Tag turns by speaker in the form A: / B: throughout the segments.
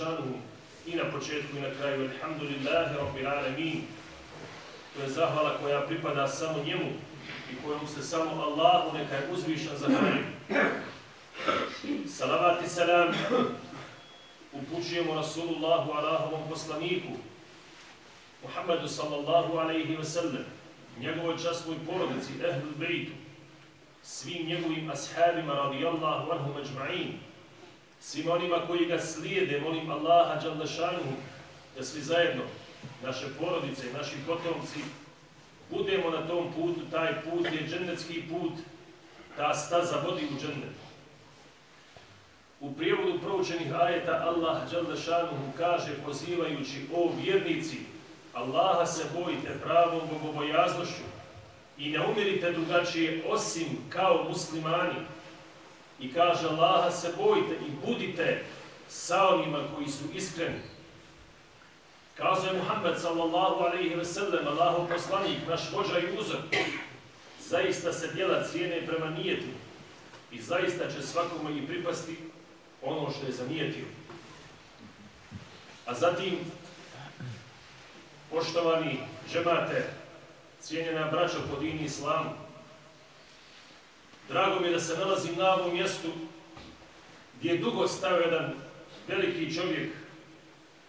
A: Đelešanuhu i na početku i na kraju. Alhamdulillahi Rabbil Alamin. To je zahvala koja pripada samo njemu i kojom se samo Allahu neka je uzvišan zahvalim. Salavat i salam upućujemo Rasulullahu Allahovom poslaniku Muhammedu sallallahu alaihi ve sellem, njegovoj častvoj porodici, ehlul bejtu, svim njegovim ashabima radijallahu anhum međma'inu, svim onima koji ga slijede, molim Allaha Đaldašanu, da svi zajedno, naše porodice i naši potomci, budemo na tom putu, taj put je džennetski put, ta staza vodi u džennet. U prijevodu proučenih ajeta Allah džaldašanuhu kaže pozivajući o vjernici, Allaha se bojite pravom bogobojaznošću i ne umirite drugačije osim kao muslimani. I kaže Allaha se bojite i budite sa onima koji su iskreni. Kazo je Muhammed sallallahu alaihi ve sellem, Allahov poslanik, naš vođa i uzor, zaista se djela cijene prema nijetu i zaista će svakome i pripasti ono što je zanijetio. A zatim Poštovani žemate, cijenjena braća po dini islamu, drago mi je da se nalazim na ovom mjestu gdje je dugo stao jedan veliki čovjek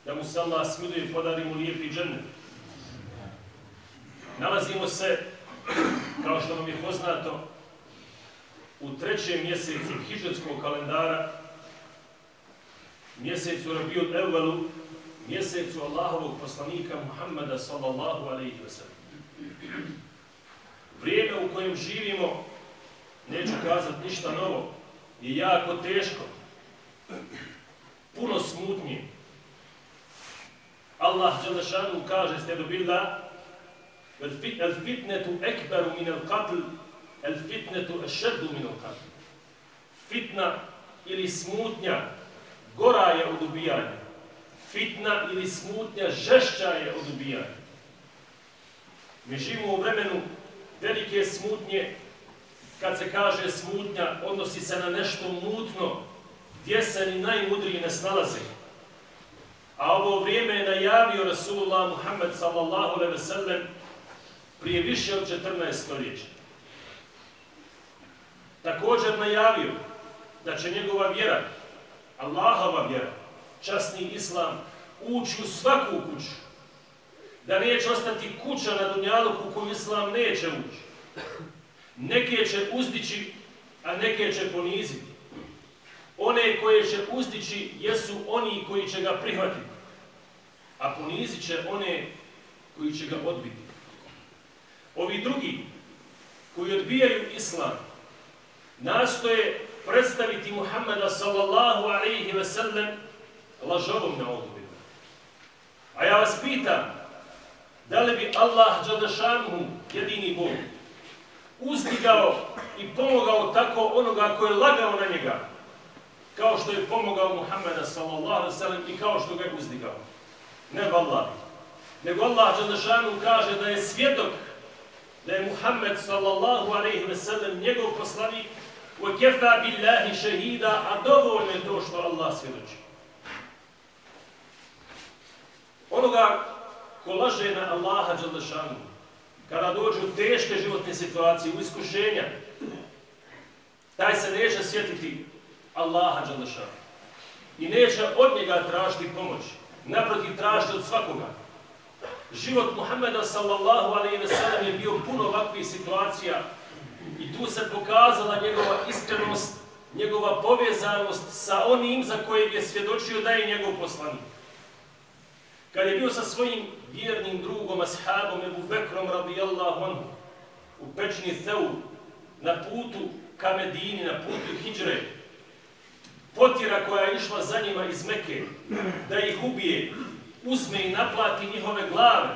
A: da mu se Allah smiluje i podari mu lijepi džennet. Nalazimo se, kao što vam je poznato, u trećem mjesecu hiđanskog kalendara, mjesecu Rabiul Evvelu, mjesecu Allahovog poslanika Muhammeda sallallahu alaihi wa sallam. Vrijeme u kojem živimo, neću kazati ništa novo, je jako teško, puno smutnije. Allah Đelešanu kaže, ste dobila, da el fitnetu ekberu min el qatl, el fitnetu ešeddu min el qatl. Fitna ili smutnja gora je od ubijanja fitna ili smutnja žešća je od ubijanja. Mi živimo u vremenu velike smutnje, kad se kaže smutnja, odnosi se na nešto mutno, gdje se ni najmudriji ne snalaze. A ovo vrijeme je najavio Rasulullah Muhammed sallallahu alaihi ve sellem prije više od 14 stoljeća. Također najavio da će njegova vjera, Allahova vjera, časni islam ući u svaku kuću. Da neće ostati kuća na Dunjaluku u koju islam neće ući. Neke će uzdići, a neke će poniziti. One koje će uzdići jesu oni koji će ga prihvatiti. A ponizit će one koji će ga odbiti. Ovi drugi koji odbijaju islam nastoje predstaviti Muhammeda sallallahu alaihi ve sellem lažovom na odubinu. A ja vas pitam, da li bi Allah Đadašanu, jedini Bog, uzdigao i pomogao tako onoga ko je lagao na njega, kao što je pomogao Muhammeda sallallahu sallam i kao što ga je uzdigao. Ne Allah. Nego Allah Đadašanu kaže da je svjedok da je Muhammed sallallahu alaihi ve sellem njegov poslanik u kefa billahi šehida, a dovoljno je to što Allah svjedoči. Onoga ko laže na Allaha Đalešanu, kada dođe u teške životne situacije, u iskušenja, taj se neće sjetiti Allaha Đalešana. I neće od njega tražiti pomoć. Naprotiv, tražiti od svakoga. Život Muhammeda sallallahu alaihi ve sellem je bio puno ovakvih situacija i tu se pokazala njegova iskrenost, njegova povezanost sa onim za kojeg je svjedočio da je njegov poslanik. Kad je bio sa svojim vjernim drugom, ashabom Ebu Bekrom radijallahu anhu, u pečni Theu, na putu ka Medini, na putu Hidžre, potjera koja je išla za njima iz Meke, da ih ubije, uzme i naplati njihove glave,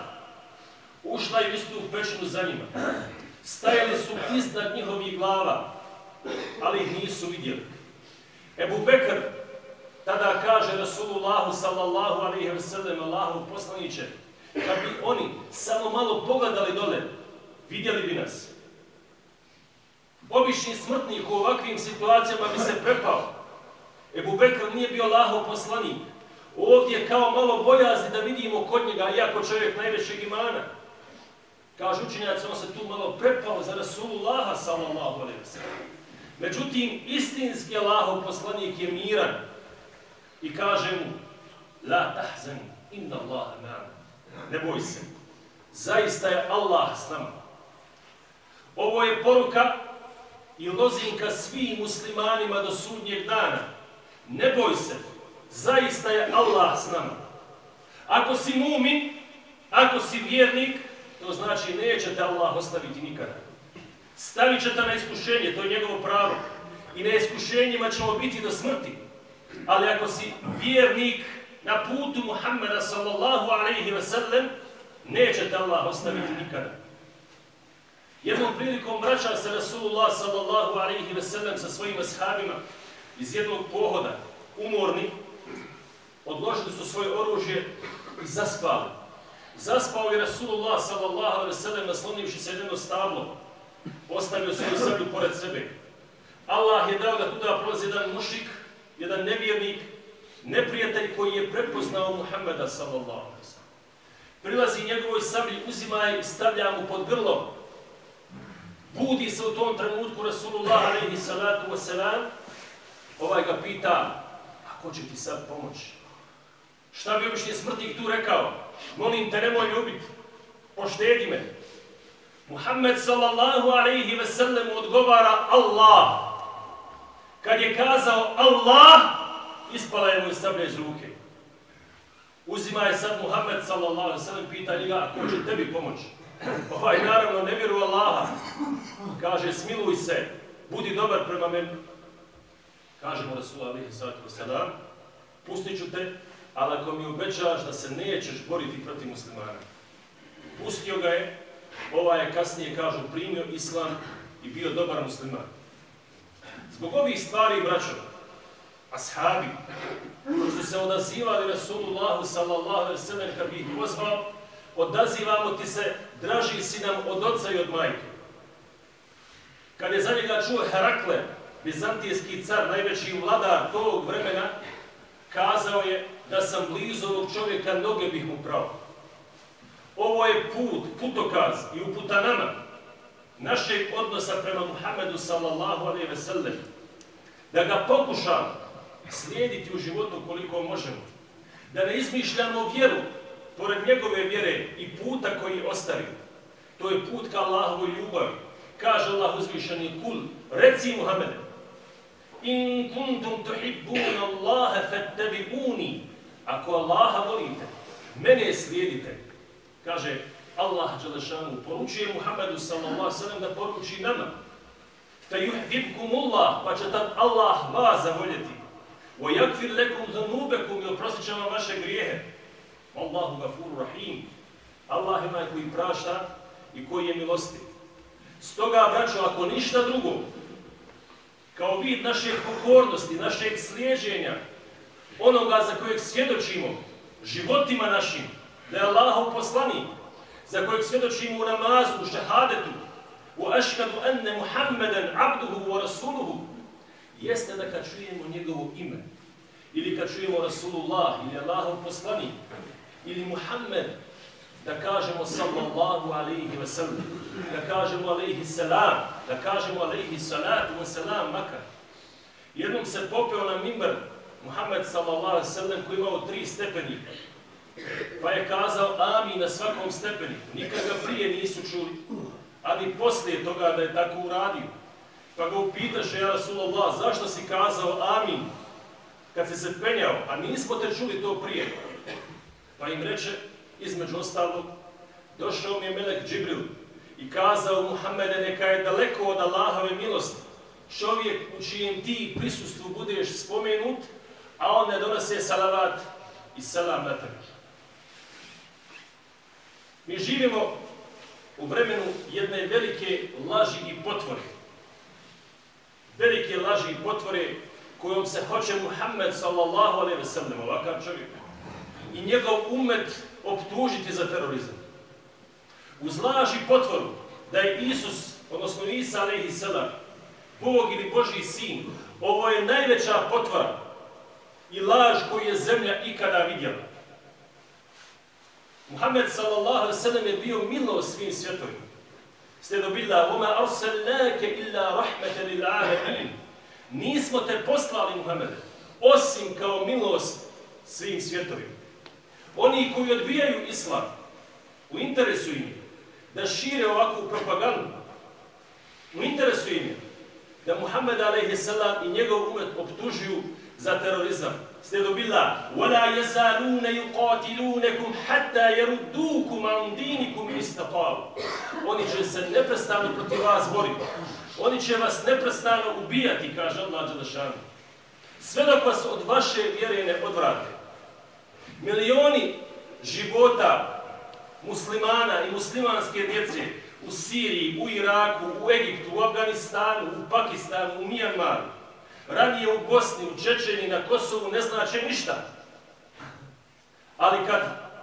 A: ušla je istu pečnu za njima. Stajali su iznad njihovih glava, ali ih nisu vidjeli. Ebu Bekr Tada kaže Rasulullahu sallallahu alaihi wa sallam Allahu poslaniće, kad bi oni samo malo pogledali dole, vidjeli bi nas. Obični smrtnik u ovakvim situacijama bi se prepao. Ebu Bekr nije bio Allahov poslanik. Ovdje kao malo bojazni da vidimo kod njega, iako čovjek najvećeg imana. Kaže učinjac, on se tu malo prepao za Rasulullaha, sallallahu alaihi wa sallam. Međutim, istinski Allahov poslanik je miran i kaže mu, la tahzan, inna Allaha ma'am. Ne boj se, zaista je Allah s nama. Ovo je poruka i lozinka svim muslimanima do sudnjeg dana. Ne boj se, zaista je Allah s nama. Ako si mumin, ako si vjernik, to znači neće te Allah ostaviti nikada. Stavit će te na iskušenje, to je njegovo pravo. I na iskušenjima ćemo biti do smrti. Ali ako si vjernik na putu Muhammeda sallallahu alaihi ve sellem, neće te Allah ostaviti nikada. Jednom prilikom vraća se Rasulullah sallallahu alaihi ve sellem sa svojim ashabima iz jednog pohoda, umorni, odložili su svoje oružje i zaspali. Zaspao je Rasulullah sallallahu alaihi ve sellem naslonivši se jedno stablo, ostavio svoju srdu pored sebe. Allah je dao da tuda prolazi jedan mušik, jedan nevjernik, neprijatelj koji je prepoznao Muhammeda sallallahu alaihi sallam. Prilazi njegovoj sablji, uzima je i stavlja mu pod grlo. Budi se u tom trenutku Rasulullah alaihi salatu wa salam, ovaj ga pita, a ko će ti sad pomoći? Šta bi obišnji smrtnik tu rekao? Molim te, nemoj ljubiti, poštedi me. Muhammed sallallahu alaihi ve sellem odgovara Allah. Kad je kazao Allah, ispala je mu sablja iz ruke. Uzima je sad Muhammed sallallahu alaihi ve sellem, pita njega, ko će tebi pomoći? Ovaj pa naravno ne vjeru Allaha. Kaže, smiluj se, budi dobar prema meni. Kaže mu Rasul alaihi sallatu sallam, pustit ću te, ali ako mi obećaš da se nećeš boriti protiv muslimana. Pustio ga je, ovaj je kasnije, kažu, primio islam i bio dobar musliman. Zbog ovih stvari, braćo, ashabi, koji su se odazivali Rasulullahu sallallahu alaihi sallam kad bi ih pozvao, odazivamo ti se, draži si nam od oca i od majke. Kad je za njega čuo Herakle, bizantijski car, najveći vladar tog vremena, kazao je da sam blizu ovog čovjeka, noge bih mu pravo. Ovo je put, putokaz i uputa nama, našeg odnosa prema Muhammedu sallallahu alaihi ve sellem, da ga pokušamo slijediti u životu koliko možemo, da ne izmišljamo vjeru pored njegove vjere i puta koji ostavi. To je put ka Allahovoj ljubavi. Kaže Allah uzvišeni kul, reci Muhammede, in kuntum tuhibbuna Allahe fattabi'uni, ako Allaha volite, mene slijedite, kaže Allah Đelešanu, poručuje Muhammedu sallallahu sallam da poruči nama. Fe yuhdibkum Allah, pa će tad Allah vas zavoljeti. وَيَكْفِرْ لَكُمْ ذُنُوبَكُمْ I oprostit će vam vaše grijehe. Allahu gafuru rahim. Allah ima koji prašta i koji je milosti. Stoga, braćo, ako ništa drugo, kao vid naše pokornosti, našeg slijeđenja, onoga za kojeg svjedočimo, životima našim, da je Allahov poslanik, za kojeg svjedočimo u namazu, u šahadetu, u aškadu enne Muhammeden abduhu wa rasuluhu, jeste da kad čujemo njegovo ime, ili kad čujemo Rasulullah, ili Allahov poslanik, ili Muhammed, da kažemo sallallahu alaihi wa sallam, da kažemo alaihi salam, da kažemo alaihi salatu wa salam makar. Jednom se popeo na mimbar Muhammed sallallahu alaihi wa sallam koji imao tri stepenika. Pa je kazao amin na svakom stepeni. Nikad ga prije nisu čuli. Ali poslije toga da je tako uradio. Pa ga upitaše, ja Rasulullah, zašto si kazao amin kad si se penjao, a nismo te čuli to prije. Pa im reče, između ostalog, došao mi je Melek Džibril i kazao Muhammede neka je daleko od Allahove milosti. Čovjek u čijem ti prisustvu budeš spomenut, a on ne donose salavat i salam na tebe. Mi živimo u vremenu jedne velike laži i potvore. Velike laži i potvore kojom se hoće Muhammed sallallahu alaihi ve sellem, ovakav čovjek, i njegov umet optužiti za terorizam. Uz laži potvoru da je Isus, odnosno Isa alaihi sallam, Bog ili Boži sin, ovo je najveća potvora i laž koju je zemlja ikada vidjela. Muhammed sallallahu sallam je bio milo svim svjetovima. Ste dobili vama voma arsalnake illa rahmete lil alamin. Nismo te poslali, Muhammede, osim kao milost svim svjetovima. Oni koji odbijaju islam, u interesu im da šire ovakvu propagandu, u interesu im da Muhammed a.s. i njegov umet optužuju za terorizam. Ste dobila وَلَا يَزَالُونَ يُقَاتِلُونَكُمْ حَتَّى يَرُدُّوكُمْ عَنْ دِينِكُمْ إِسْتَقَالُ Oni će se neprestano protiv vas boriti. Oni će vas neprestano ubijati, kaže Allah Đelešanu. Sve dok vas od vaše vjere ne odvrate. Milioni života muslimana i muslimanske djece u Siriji, u Iraku, u Egiptu, u Afganistanu, u Pakistanu, u Mijanmaru, ranije u Bosni, u Čečeni, na Kosovu ne znače ništa. Ali kad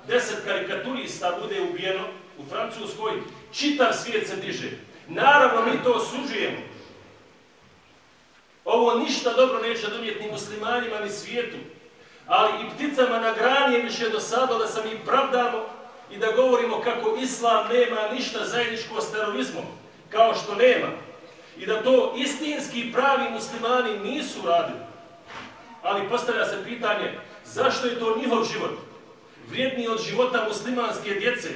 A: deset karikaturista bude ubijeno u Francuskoj, čitav svijet se diže. Naravno, mi to osuđujemo. Ovo ništa dobro neće donijeti ni muslimanima, ni svijetu. Ali i pticama na grani je više dosadilo da sam im pravdamo i da govorimo kako islam nema ništa zajedničko s terorizmom, kao što nema. I da to istinski pravi muslimani nisu radili. Ali postavlja se pitanje, zašto je to njihov život? Vrijedniji od života muslimanske djece?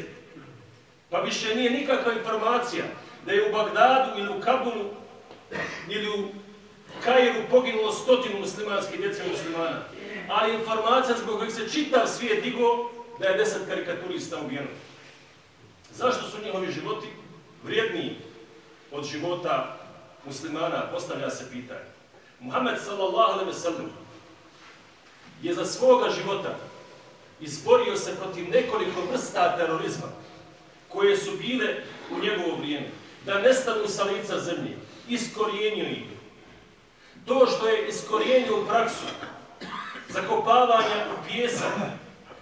A: Pa više nije nikakva informacija da je u Bagdadu ili u Kabulu ili u Kairu poginulo stotinu muslimanskih djece muslimana. Ali informacija zbog kojeg se čitav svijet digo da je deset karikaturista ubijeno. Zašto su njihovi životi vrijedniji od života muslimana? Postavlja se pitanje. Muhammed sallallahu alaihi sallam je za svoga života izborio se protiv nekoliko vrsta terorizma koje su bile u njegovo vrijeme. Da nestanu sa lica zemlje. Iskorijenio ih. To što je iskorijenio u praksu zakopavanja u pjesak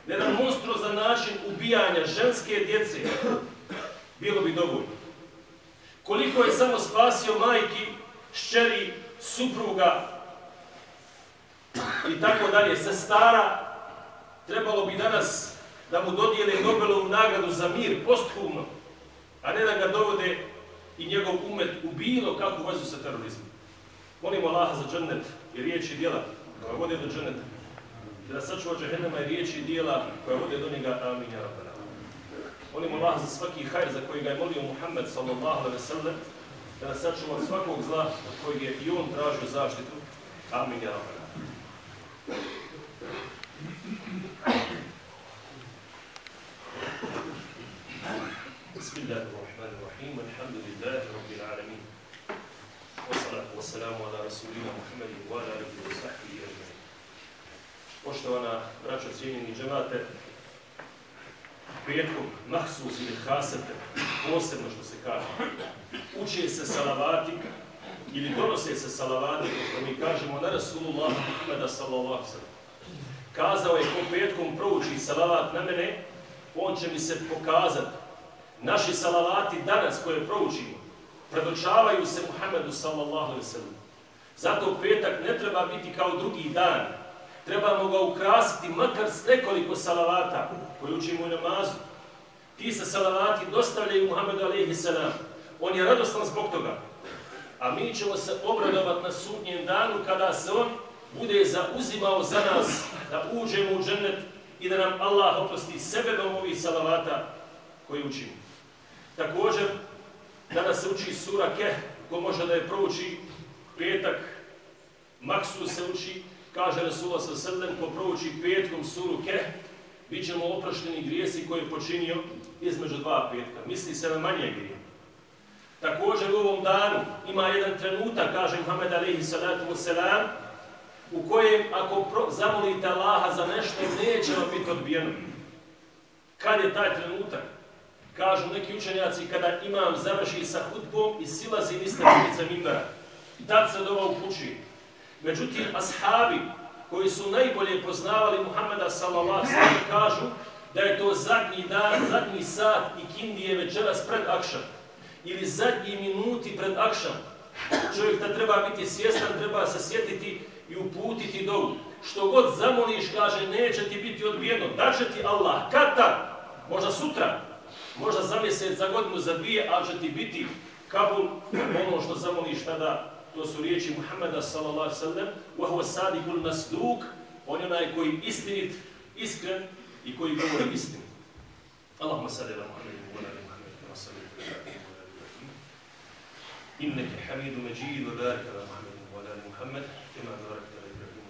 A: na jedan monstruozan način ubijanja ženske djece, bilo bi dovoljno. Koliko je samo spasio majki, šćeri, supruga i tako dalje, sestara, trebalo bi danas da mu dodijele Nobelovu nagradu za mir posthumno, a ne da ga dovode i njegov umet u bilo kakvu vezu sa terorizmom. Molimo Allaha za džennet i riječi djela koja vode do dženneta da sačuva džehennema i riječi i dijela koja vode do njega. Amin, ja. Molim Allah za svaki hajr za koji ga je molio Muhammed sallallahu alaihi sallam, da nas sačuva svakog zla od kojeg je i on tražio zaštitu. Amin, ja rabbana. بسم الله الرحمن الرحيم الحمد لله رب العالمين والصلاة والسلام على رسولنا محمد وعلى آله وصحبه أجمعين poštovana braćo cijenjeni džemate, petkom mahsus ili hasete, posebno što se kaže, uče se salavati ili donose se salavati, kako mi kažemo na Rasulullah Muhammeda sallallahu sallam. Kazao je ko petkom prouči salavat na mene, on će mi se pokazati. Naši salavati danas koje proučimo, predočavaju se Muhammedu sallallahu sallam. Zato petak ne treba biti kao drugi dan, trebamo ga ukrasiti makar s nekoliko salavata koji učimo u namazu. Ti se salavati dostavljaju Muhammedu alaihi salam. On je radostan zbog toga. A mi ćemo se obradovati na sudnjem danu kada se on bude zauzimao za nas da uđemo u džennet i da nam Allah oprosti sebe do ovih salavata koji učimo. Također, danas se uči sura Keh, ko može da je prouči petak, maksu se uči, kaže Resula sa srdem, ko prouči petkom suru Keh, bit ćemo oprošteni grijesi koje je počinio između dva petka. Misli se na manje grije. Također u ovom danu ima jedan trenutak, kaže Muhammed alaihi salatu wasalam, u kojem ako zamolite Allaha za nešto, neće vam biti odbijeno. Kad je taj trenutak? Kažu neki učenjaci, kada imam završi sa hutbom i silazi niste kudica mimbera. Tad se dova upuči. Međutim, ashabi koji su najbolje poznavali Muhammeda sallallahu sallam kažu da je to zadnji dan, zadnji sat i kindije večeras pred akšam. Ili zadnji minuti pred akšam. Čovjek da treba biti svjestan, treba se sjetiti i uputiti dovu. što god zamoliš, kaže, neće ti biti odbijeno. Daće ti Allah, kad tad, možda sutra, možda za mjesec, za godinu, za dvije, ali će ti biti kabul, ono što zamoliš tada, to su riječi Muhammeda sallallahu sallam, وَهُوَ سَادِكُ الْمَسْدُوك, on je onaj koji istinit, iskren i koji govori istinu. Allahumma salli ala Muhammed, wa ala Muhammed, kama salli ala Muhammed, wa ala Muhammed. Inneke hamidu međid, wa barik ala Muhammed, wa ala Muhammed, kama barik ala Ibrahim,